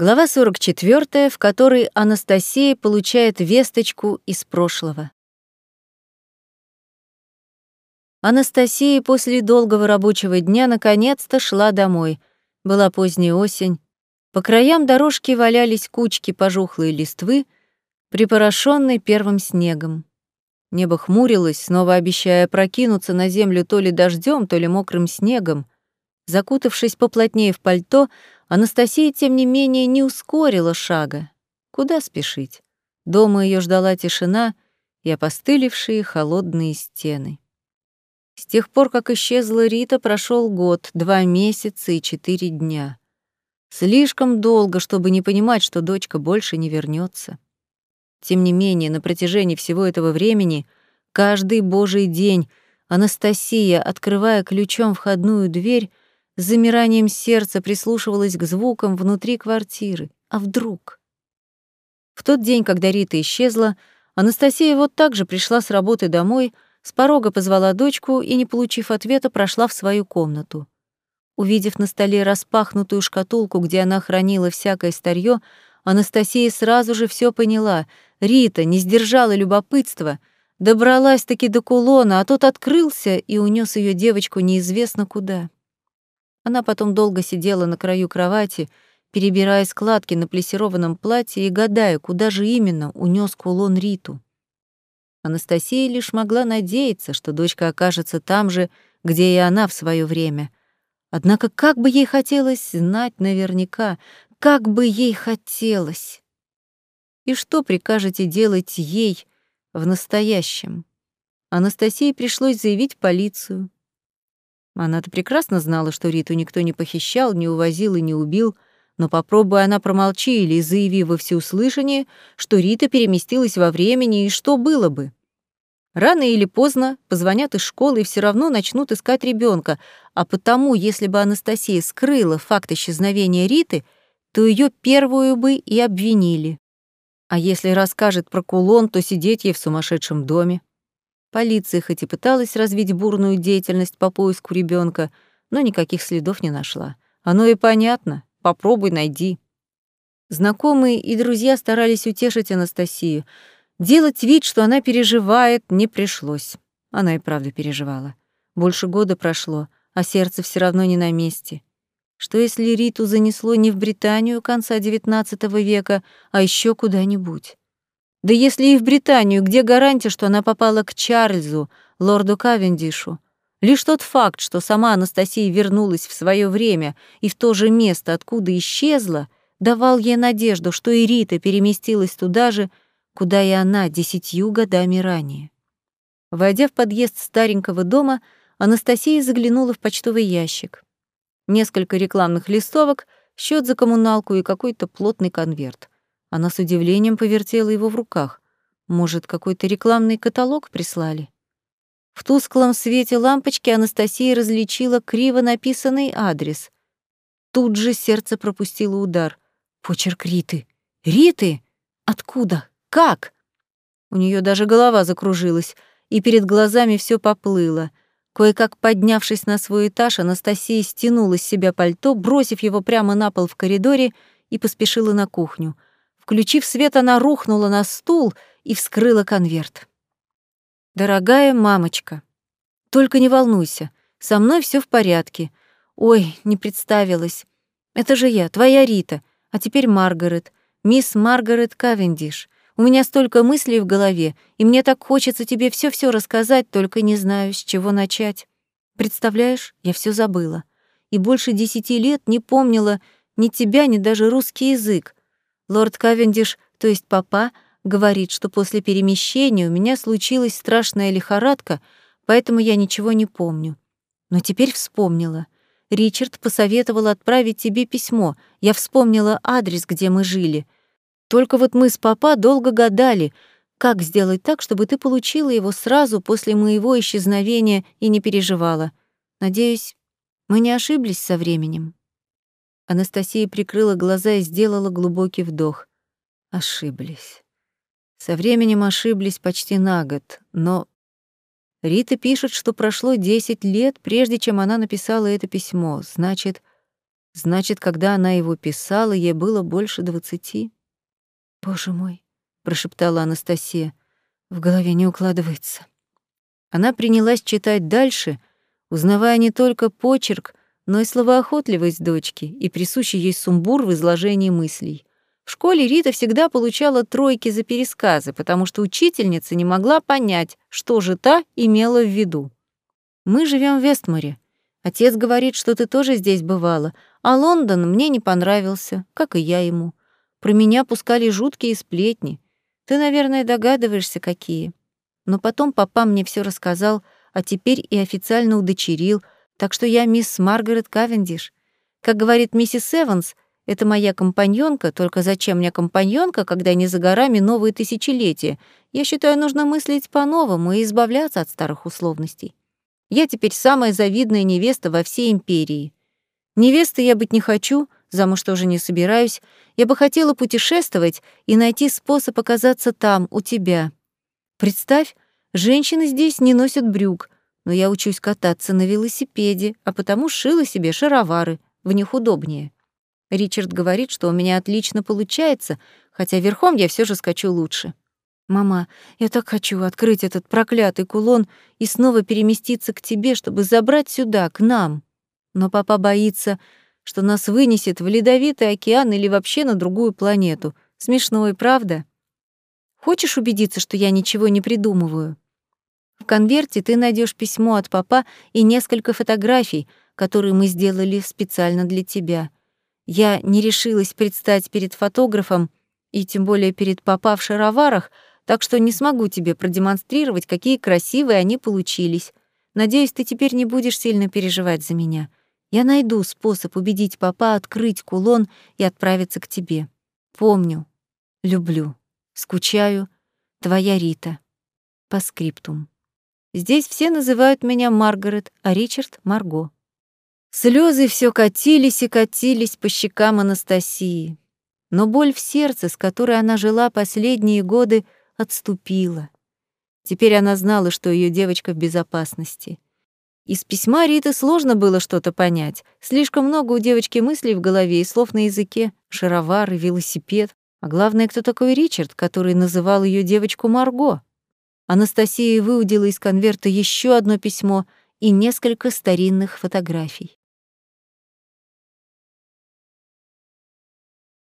Глава 44, в которой Анастасия получает весточку из прошлого. Анастасия после долгого рабочего дня наконец-то шла домой. Была поздняя осень. По краям дорожки валялись кучки пожухлой листвы, припорошенной первым снегом. Небо хмурилось, снова обещая прокинуться на землю то ли дождем, то ли мокрым снегом. Закутавшись поплотнее в пальто, Анастасия, тем не менее, не ускорила шага. Куда спешить? Дома ее ждала тишина и опостылевшие холодные стены. С тех пор, как исчезла Рита, прошел год, два месяца и четыре дня. Слишком долго, чтобы не понимать, что дочка больше не вернется. Тем не менее, на протяжении всего этого времени, каждый божий день Анастасия, открывая ключом входную дверь, с замиранием сердца прислушивалась к звукам внутри квартиры. А вдруг? В тот день, когда Рита исчезла, Анастасия вот так же пришла с работы домой, с порога позвала дочку и, не получив ответа, прошла в свою комнату. Увидев на столе распахнутую шкатулку, где она хранила всякое старье, Анастасия сразу же все поняла. Рита не сдержала любопытства, добралась-таки до кулона, а тот открылся и унес ее девочку неизвестно куда. Она потом долго сидела на краю кровати, перебирая складки на плессированном платье и гадая, куда же именно унес кулон Риту. Анастасия лишь могла надеяться, что дочка окажется там же, где и она в свое время. Однако как бы ей хотелось знать наверняка, как бы ей хотелось. И что прикажете делать ей в настоящем? Анастасии пришлось заявить полицию. Она-то прекрасно знала, что Риту никто не похищал, не увозил и не убил, но попробуя она промолчи или заяви во всеуслышание, что Рита переместилась во времени, и что было бы? Рано или поздно позвонят из школы и все равно начнут искать ребенка, а потому, если бы Анастасия скрыла факт исчезновения Риты, то ее первую бы и обвинили. А если расскажет про кулон, то сидеть ей в сумасшедшем доме. Полиция хоть и пыталась развить бурную деятельность по поиску ребенка, но никаких следов не нашла. Оно и понятно. Попробуй найди. Знакомые и друзья старались утешить Анастасию. Делать вид, что она переживает, не пришлось. Она и правда переживала. Больше года прошло, а сердце все равно не на месте. Что если Риту занесло не в Британию конца XIX века, а еще куда-нибудь? Да если и в Британию, где гарантия, что она попала к Чарльзу, лорду Кавендишу? Лишь тот факт, что сама Анастасия вернулась в свое время и в то же место, откуда исчезла, давал ей надежду, что и Рита переместилась туда же, куда и она десятью годами ранее. Войдя в подъезд старенького дома, Анастасия заглянула в почтовый ящик. Несколько рекламных листовок, счет за коммуналку и какой-то плотный конверт — она с удивлением повертела его в руках. Может, какой-то рекламный каталог прислали? В тусклом свете лампочки Анастасия различила криво написанный адрес. Тут же сердце пропустило удар. Почерк Риты. Риты? Откуда? Как? У нее даже голова закружилась, и перед глазами все поплыло. Кое-как поднявшись на свой этаж, Анастасия стянула с себя пальто, бросив его прямо на пол в коридоре, и поспешила на кухню — Включив свет, она рухнула на стул и вскрыла конверт. «Дорогая мамочка, только не волнуйся, со мной все в порядке. Ой, не представилась. Это же я, твоя Рита, а теперь Маргарет, мисс Маргарет Кавендиш. У меня столько мыслей в голове, и мне так хочется тебе все-все рассказать, только не знаю, с чего начать. Представляешь, я все забыла. И больше десяти лет не помнила ни тебя, ни даже русский язык. Лорд Кавендиш, то есть папа, говорит, что после перемещения у меня случилась страшная лихорадка, поэтому я ничего не помню. Но теперь вспомнила. Ричард посоветовал отправить тебе письмо. Я вспомнила адрес, где мы жили. Только вот мы с папа долго гадали, как сделать так, чтобы ты получила его сразу после моего исчезновения и не переживала. Надеюсь, мы не ошиблись со временем. Анастасия прикрыла глаза и сделала глубокий вдох. Ошиблись. Со временем ошиблись почти на год, но... Рита пишет, что прошло 10 лет, прежде чем она написала это письмо. Значит, Значит, когда она его писала, ей было больше двадцати. «Боже мой», — прошептала Анастасия, — «в голове не укладывается». Она принялась читать дальше, узнавая не только почерк, но и словоохотливость дочки и присущий ей сумбур в изложении мыслей. В школе Рита всегда получала тройки за пересказы, потому что учительница не могла понять, что же та имела в виду. «Мы живем в Вестморе. Отец говорит, что ты тоже здесь бывала, а Лондон мне не понравился, как и я ему. Про меня пускали жуткие сплетни. Ты, наверное, догадываешься, какие. Но потом папа мне все рассказал, а теперь и официально удочерил, так что я мисс Маргарет Кавендиш. Как говорит миссис Эванс, это моя компаньонка, только зачем мне компаньонка, когда не за горами новые тысячелетия? Я считаю, нужно мыслить по-новому и избавляться от старых условностей. Я теперь самая завидная невеста во всей империи. Невестой я быть не хочу, замуж тоже не собираюсь. Я бы хотела путешествовать и найти способ оказаться там, у тебя. Представь, женщины здесь не носят брюк, но я учусь кататься на велосипеде, а потому шила себе шаровары, в них удобнее. Ричард говорит, что у меня отлично получается, хотя верхом я все же скачу лучше. Мама, я так хочу открыть этот проклятый кулон и снова переместиться к тебе, чтобы забрать сюда, к нам. Но папа боится, что нас вынесет в ледовитый океан или вообще на другую планету. Смешно и правда? Хочешь убедиться, что я ничего не придумываю? В конверте ты найдешь письмо от папа и несколько фотографий, которые мы сделали специально для тебя. Я не решилась предстать перед фотографом, и тем более перед папа в шароварах, так что не смогу тебе продемонстрировать, какие красивые они получились. Надеюсь, ты теперь не будешь сильно переживать за меня. Я найду способ убедить папа открыть кулон и отправиться к тебе. Помню, люблю, скучаю, твоя Рита. По скриптум. Здесь все называют меня Маргарет, а Ричард — Марго. Слезы все катились и катились по щекам Анастасии. Но боль в сердце, с которой она жила последние годы, отступила. Теперь она знала, что ее девочка в безопасности. Из письма Риты сложно было что-то понять. Слишком много у девочки мыслей в голове и слов на языке. Шаровары, велосипед. А главное, кто такой Ричард, который называл ее девочку Марго? Анастасия выудила из конверта еще одно письмо и несколько старинных фотографий.